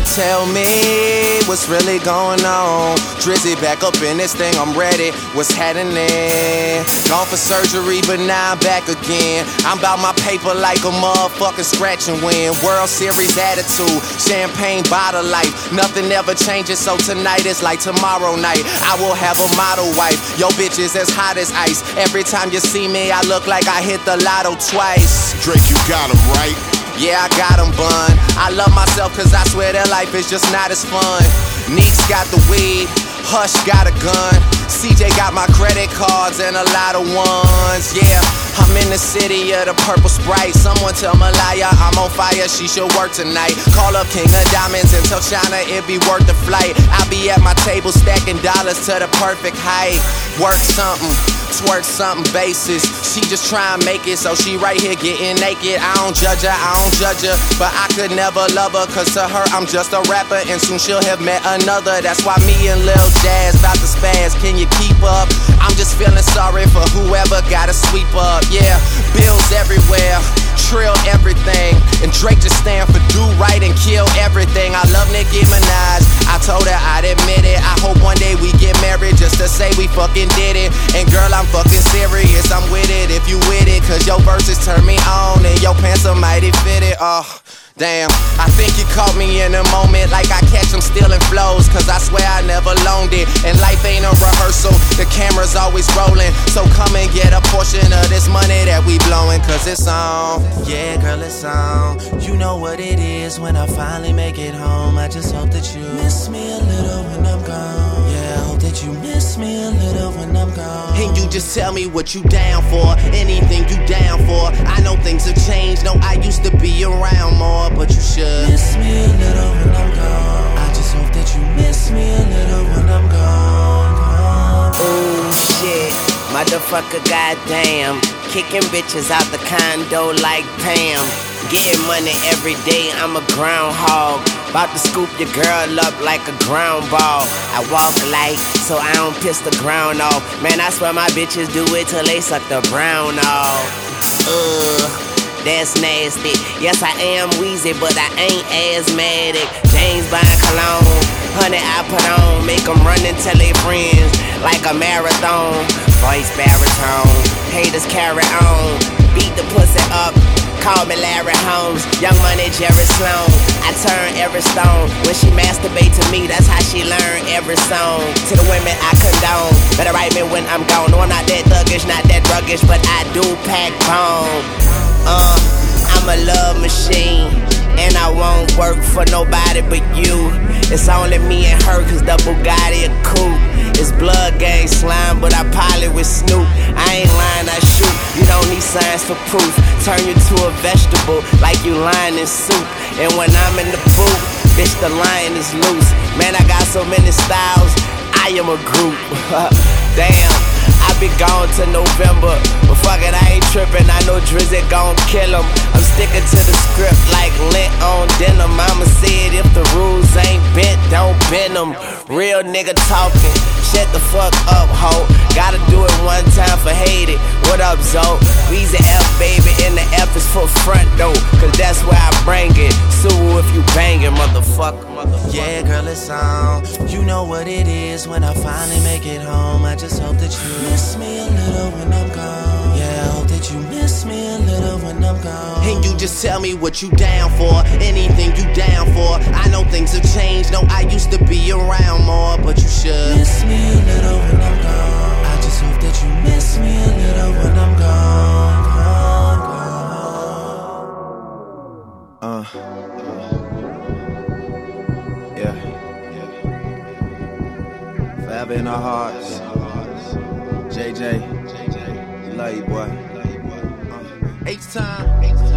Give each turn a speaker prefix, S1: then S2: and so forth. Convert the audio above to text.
S1: Yeah, tell me what's really going on. Drizzy back up in this thing, I'm ready. What's happening? Gone for surgery, but now I'm back again. I'm about my paper like a motherfucking scratch and win. World Series attitude, champagne bottle life. Nothing ever changes, so tonight is like tomorrow night. I will have a model wife. Yo, bitch is as hot as ice. Every time you see me, I look like I hit the lotto twice.
S2: Drake, you got him right.
S1: Yeah, I got them bun. I love myself cause I swear that life is just not as fun. Neeks got the weed, Hush got a gun. CJ got my credit cards and a lot of ones. Yeah, I'm in the city of the purple sprite. Someone tell Malaya I'm on fire, she should work tonight. Call up King of Diamonds and tell China it be worth the flight. I'll be at my table stacking dollars to the perfect height. Work something twerk something basis. She just try and make it, so she right here getting naked. I don't judge her, I don't judge her, but I could never love her, cause to her I'm just a rapper, and soon she'll have met another. That's why me and Lil Jazz. Can you keep up? I'm just feeling sorry for whoever gotta sweep up. Yeah, bills everywhere, trill everything, and Drake just stand for do right and kill everything. I love Nicki Minaj. I told her I'd admit it. I hope one day we get married just to say we fucking did it. And girl, I'm fucking serious. I'm with it if you with it, cause your verses turn me on and your pants are mighty fitted. Oh. Damn, I think you caught me in a moment like I catch them stealing flows. Cause I swear I never loaned it. And life ain't a rehearsal, the camera's always rolling. So come and get a portion of this money that we blowing. Cause it's on. Yeah, girl, it's on. You know what it is when I finally make it home. I just hope that you miss me a little when I'm gone. Yeah, I hope that you miss me a little when I'm gone. And you just tell me what you down for. Anything you down for. I know things have changed. No, I used to be around more but you should miss me a little when I'm gone.
S3: Motherfucker, goddamn, kicking bitches out the condo like Pam. Getting money every day, I'm a groundhog. About to scoop your girl up like a ground ball. I walk light, so I don't piss the ground off. Man, I swear my bitches do it till they suck the brown off. Ugh that's nasty. Yes, I am wheezy, but I ain't asthmatic. James Bond cologne, honey, I put on, make them run and tell their friends like a marathon. Voice baritone, haters carry on, beat the pussy up. Call me Larry Holmes, Young Money Jerry Sloan. I turn every stone. When she masturbate to me, that's how she learn every song. To the women I condone, better write me when I'm gone. No, I'm not that thuggish, not that druggish, but I do pack bone. Uh, I'm a love machine. And I won't work for nobody but you. It's only me and her, cause the Bugatti a coupe. It's blood gang slime, but I pilot with Snoop. I ain't lying, I shoot. You don't need signs for proof. Turn you to a vegetable like you lying in soup. And when I'm in the booth, bitch, the lion is loose. Man, I got so many styles. I am a group. Damn. I be gone to November. But fuck it, I ain't tripping. I know Drizzy gon' kill him. I'm sticking to the script like them. Real nigga talking. Shut the fuck up, ho. Gotta do it one time for hate it. What up, Zo? Weezy F, baby, and the F is for front though. Cause that's where I bring it. Sue if you bangin', motherfucker. motherfucker.
S1: Yeah, girl, it's on. You know what it is when I finally make it home. I just hope that you miss me a little when I'm gone. Yeah, I hope that you miss me a little when I'm gone. And you just tell me what you down for, anything you down for. I know things have changed. No, I used to be around more, but you should miss me a little when I'm gone. I just hope that you miss me a little when I'm gone. gone, gone. Uh. Yeah. Forever in our hearts. JJ, love you, boy. H time.